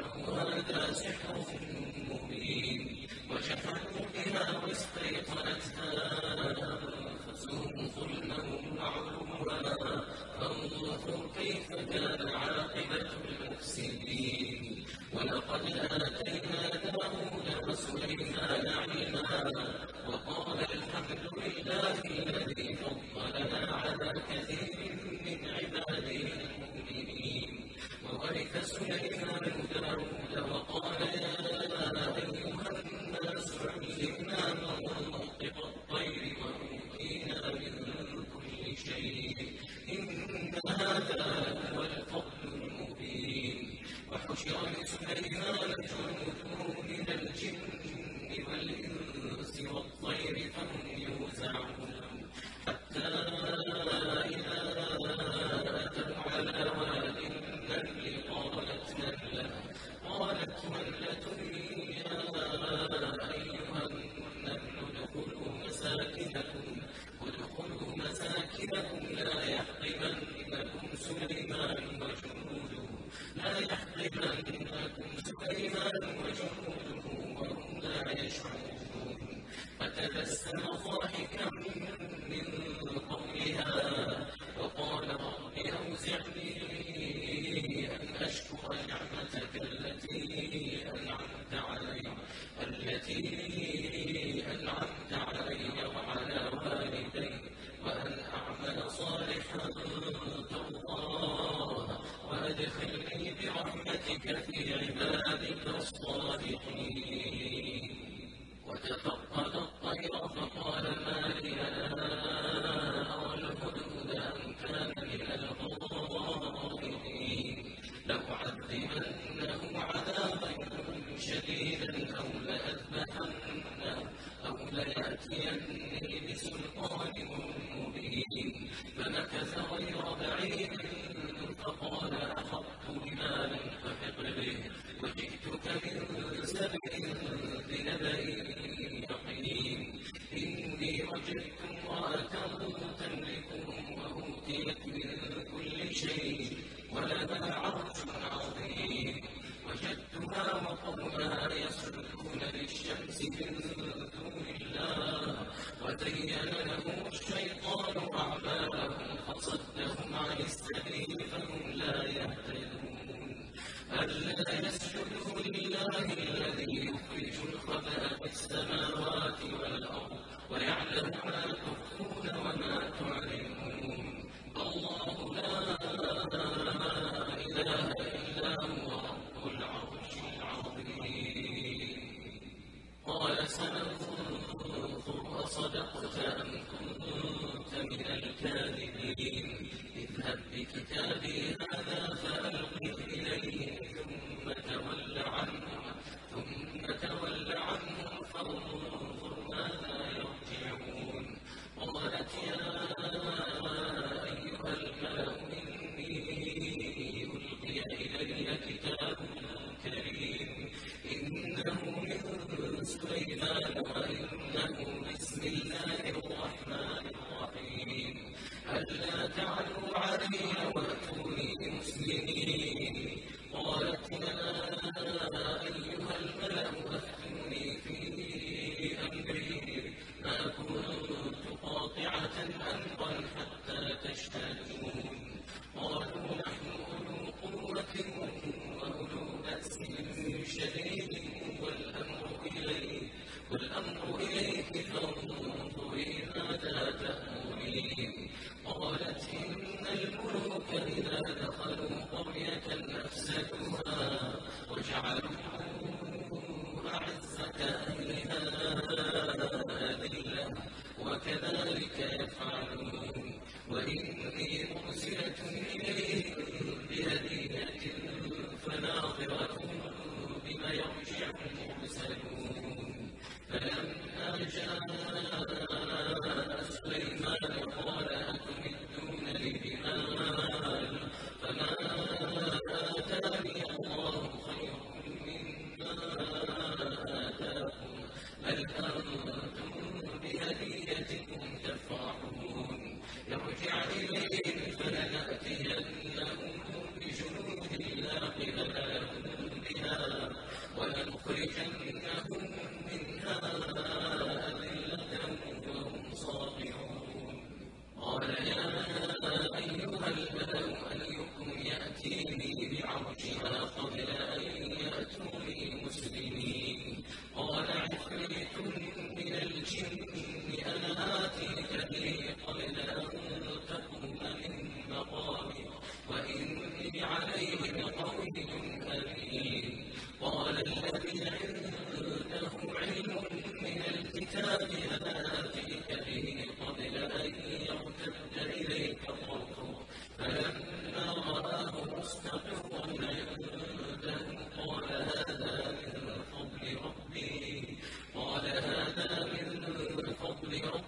قالوا هذا سحر مبين وجحدوا بها واستيقنوا لفضيله الدكتور محمد راتب النابلسي فزين لهم الشيطان أعمالهم فصدهم عن السبيل فهم لا يهتدون. ألا يسجدوا لله الذي حمضا وَإِنَّ لَهُمْ legal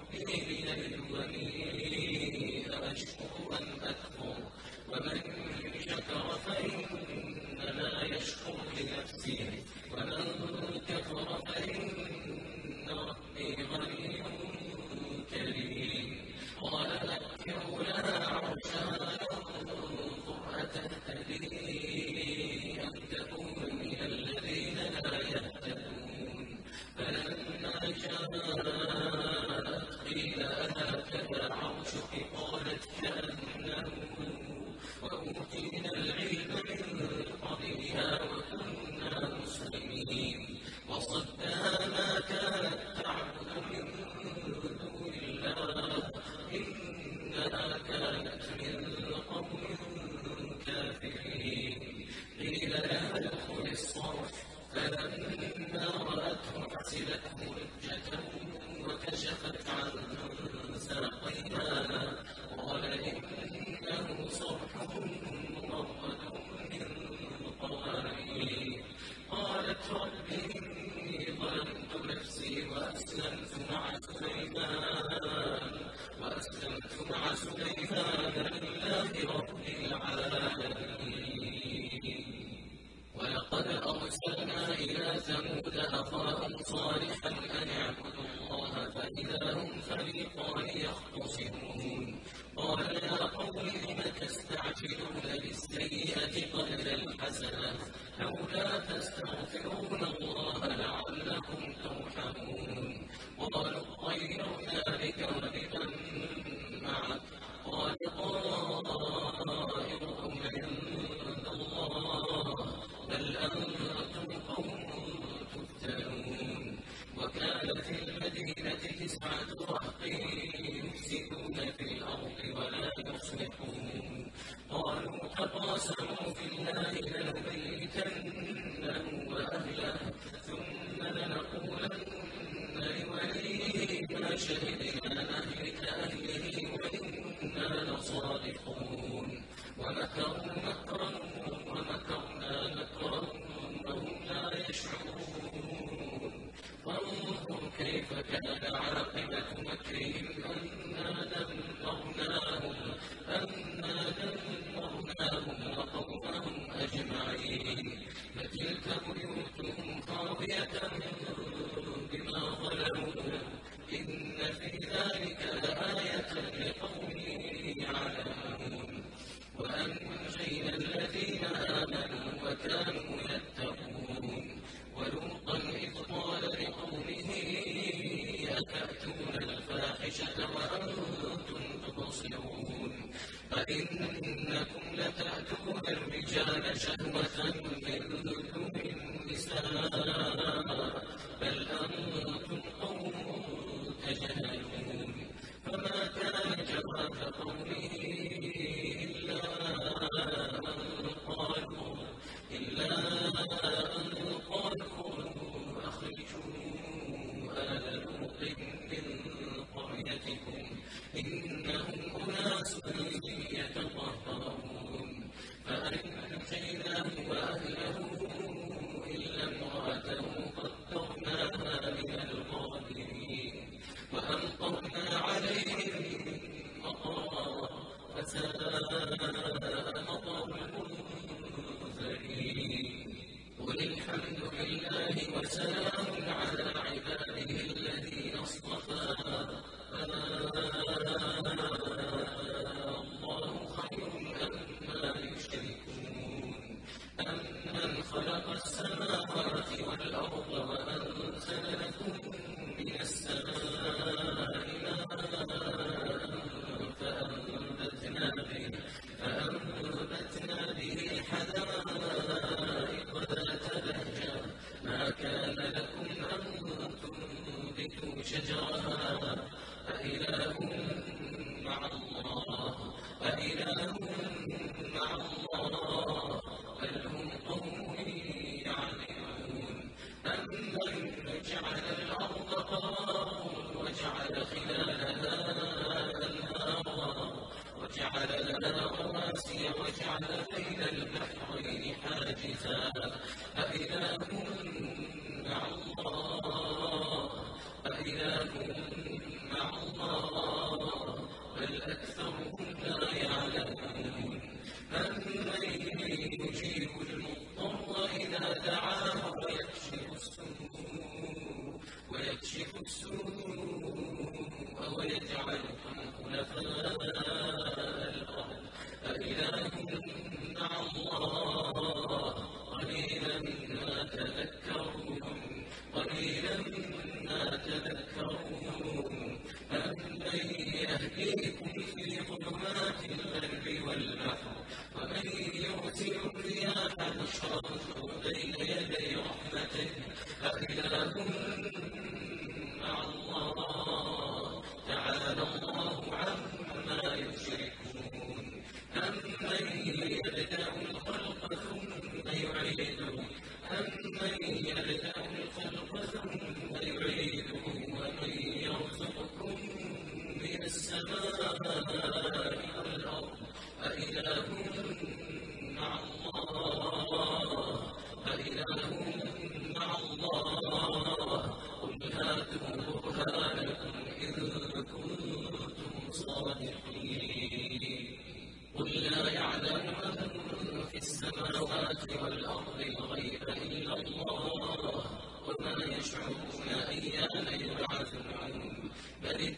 يشعرون أيان يبعثون. بل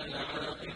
العاقبة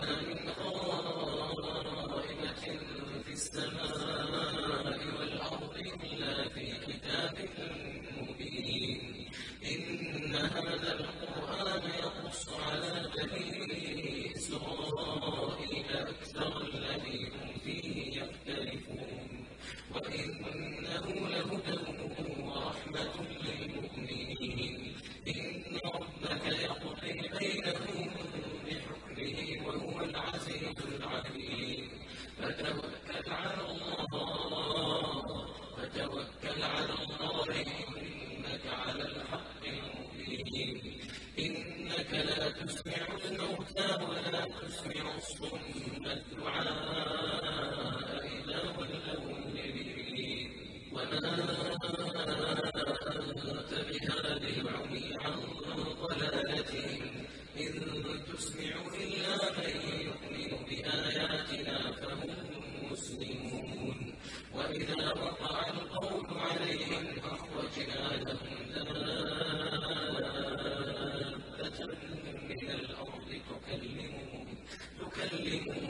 من خائنة في السماء Gracias.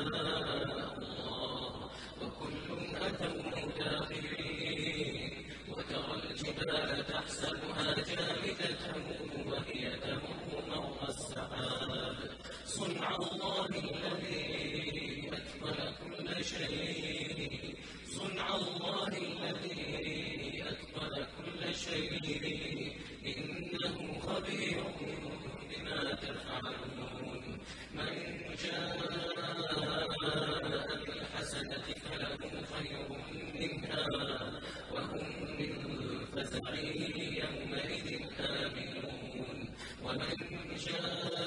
يومئذ آمنون ومن شاء